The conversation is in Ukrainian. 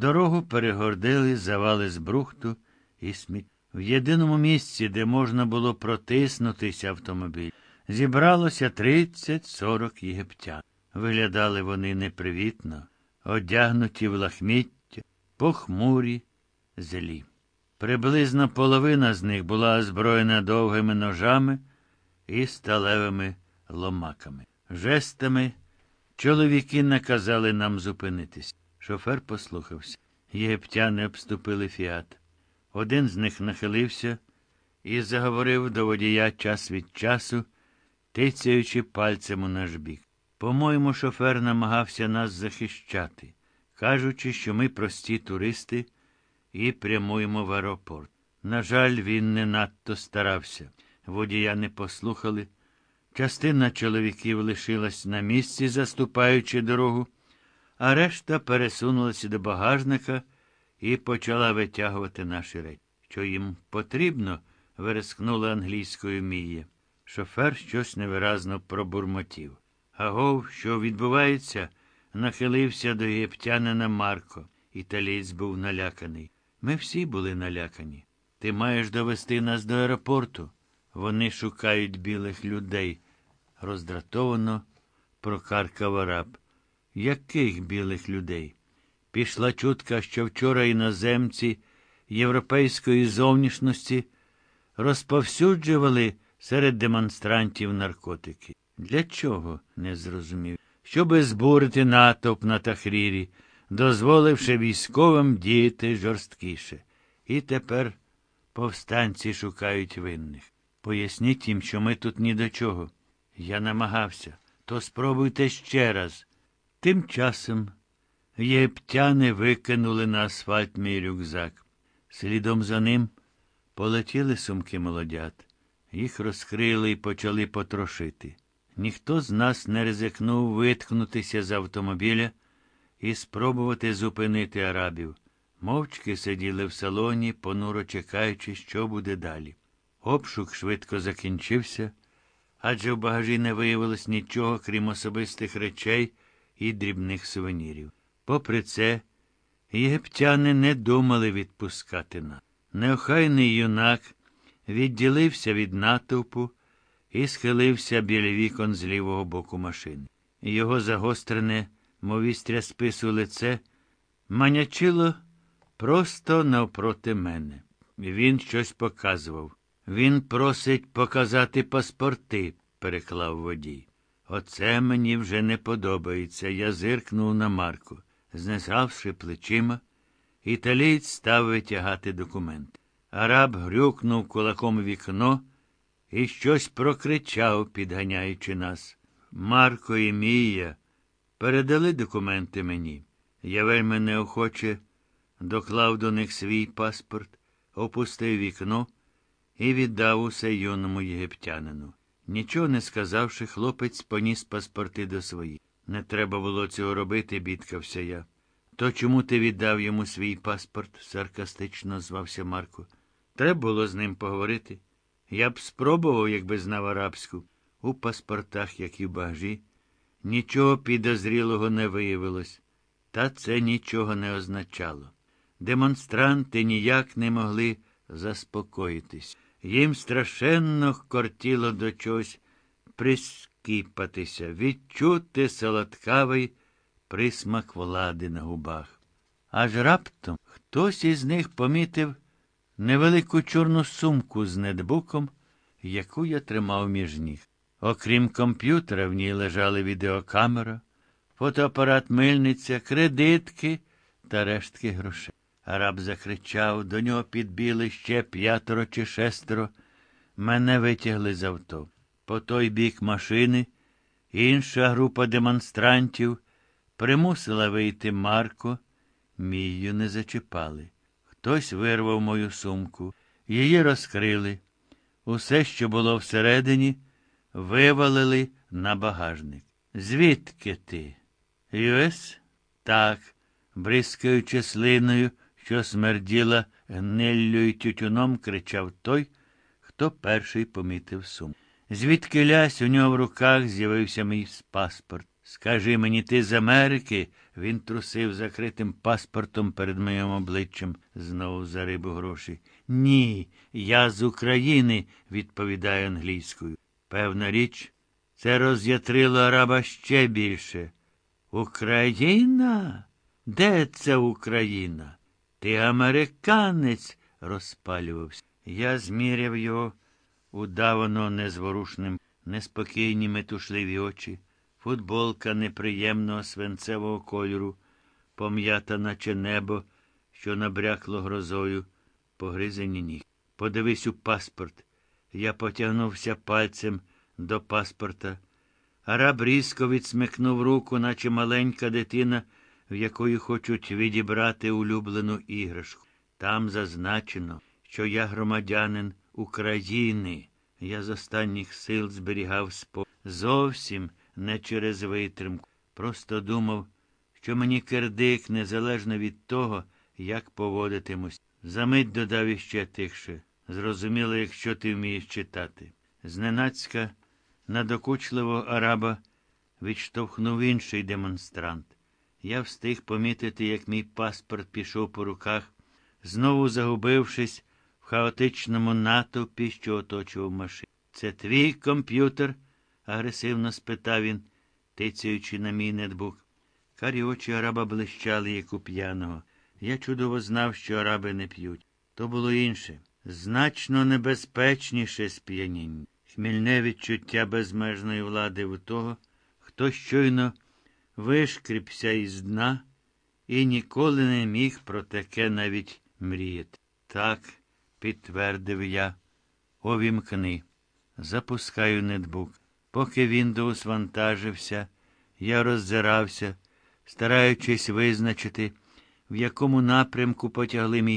Дорогу перегордили завали з брухту і сміття. В єдиному місці, де можна було протиснутися автомобіль, зібралося 30-40 єгиптян. Виглядали вони непривітно, одягнуті в лахміття, похмурі, злі. Приблизно половина з них була озброєна довгими ножами і сталевими ломаками. Жестами чоловіки наказали нам зупинитись. Шофер послухався. Єгиптяни обступили фіат. Один з них нахилився і заговорив до водія час від часу, тицяючи пальцем у наш бік. По-моєму, шофер намагався нас захищати, кажучи, що ми прості туристи і прямуємо в аеропорт. На жаль, він не надто старався. Водія не послухали. Частина чоловіків лишилась на місці, заступаючи дорогу, а решта пересунулася до багажника і почала витягувати наші речі. Що їм потрібно, верескнула англійською Мія. Шофер щось невиразно пробурмотів. Агов, що відбувається, нахилився до єптянина Марко. Італієць був наляканий. Ми всі були налякані. Ти маєш довести нас до аеропорту. Вони шукають білих людей. Роздратовано прокаркав араб. Яких білих людей? Пішла чутка, що вчора іноземці європейської зовнішності розповсюджували серед демонстрантів наркотики. Для чого? не зрозумів. Щоби збурити натовп на Тахрірі, дозволивши військовим діяти жорсткіше. І тепер повстанці шукають винних. Поясніть їм, що ми тут ні до чого. Я намагався. То спробуйте ще раз. Тим часом єптяни викинули на асфальт мій рюкзак. Слідом за ним полетіли сумки молодят. Їх розкрили і почали потрошити. Ніхто з нас не ризикнув виткнутися з автомобіля і спробувати зупинити арабів. Мовчки сиділи в салоні, понуро чекаючи, що буде далі. Обшук швидко закінчився, адже в багажі не виявилось нічого, крім особистих речей і дрібних сувенірів. Попри це, єгиптяни не думали відпускати нас. Неохайний юнак відділився від натовпу і схилився біля вікон з лівого боку машини. Його загострене, мов вістря спису лице, манячило просто навпроти мене. Він щось показував. Він просить показати паспорти, переклав водій. Оце мені вже не подобається. Я зиркнув на Марку. Знесавши плечима, італієць став витягати документи. Араб грюкнув кулаком вікно і щось прокричав, підганяючи нас. Марко і Мія передали документи мені. Я вельми неохоче доклав до них свій паспорт, опустив вікно і віддав усе юному єгиптянину. Нічого не сказавши, хлопець поніс паспорти до своїх. Не треба було цього робити, бідкався я. То чому ти віддав йому свій паспорт? саркастично звався Марко. Треба було з ним поговорити. Я б спробував, якби знав арабську. У паспортах, як і в багажі, нічого підозрілого не виявилось, та це нічого не означало. Демонстранти ніяк не могли заспокоїтись. Їм страшенно кортіло до чогось прискіпатися, відчути солодкавий присмак влади на губах. Аж раптом хтось із них помітив невелику чорну сумку з нетбуком, яку я тримав між ніг. Окрім комп'ютера, в ній лежали відеокамера, фотоапарат мильниця, кредитки та рештки грошей. Араб закричав, до нього підбіли ще п'ятеро чи шестеро. Мене витягли з авто. По той бік машини інша група демонстрантів примусила вийти Марко, мію не зачіпали. Хтось вирвав мою сумку, її розкрили. Усе, що було всередині, вивалили на багажник. Звідки ти? Юес? Так, бризкаючи слиною, що смерділа гниллю й тютюном, кричав той, хто перший помітив сум. Звідки лясь у нього в руках з'явився мій паспорт. Скажи мені, ти з Америки? Він трусив закритим паспортом перед моїм обличчям, знову за рибу гроші. Ні, я з України, відповідає англійською. Певна річ, це роз'ятрило араба ще більше. Україна? Де це Україна? Ти американець, розпалювався. Я зміряв його удавано незворушним, неспокійні метушливі очі, футболка неприємного свинцевого кольору, пом'ята, наче небо, що набрякло грозою, погризені ніг. Подивись у паспорт. Я потягнувся пальцем до паспорта. Араб різко відсмикнув руку, наче маленька дитина, в якої хочуть відібрати улюблену іграшку. Там зазначено, що я громадянин України. Я з останніх сил зберігав спо зовсім не через витримку. Просто думав, що мені кирдик незалежно від того, як поводитимусь. Замить додав іще тихше. Зрозуміло, якщо ти вмієш читати. Зненацька надокучливого араба відштовхнув інший демонстрант. Я встиг помітити, як мій паспорт пішов по руках, знову загубившись в хаотичному натовпі, що оточував машину. Це твій комп'ютер? агресивно спитав він, тицяючи на мій нетбук. Карі очі араба блищали, як у п'яного. Я чудово знав, що араби не п'ють. То було інше, значно небезпечніше сп'яніння. Хмільне відчуття безмежної влади у того, хто щойно вишкріпся із дна і ніколи не міг про таке навіть мріяти. Так, підтвердив я. Овімкни. Запускаю нетбук. Поки Windows вантажився, я роззирався, стараючись визначити, в якому напрямку потягли мій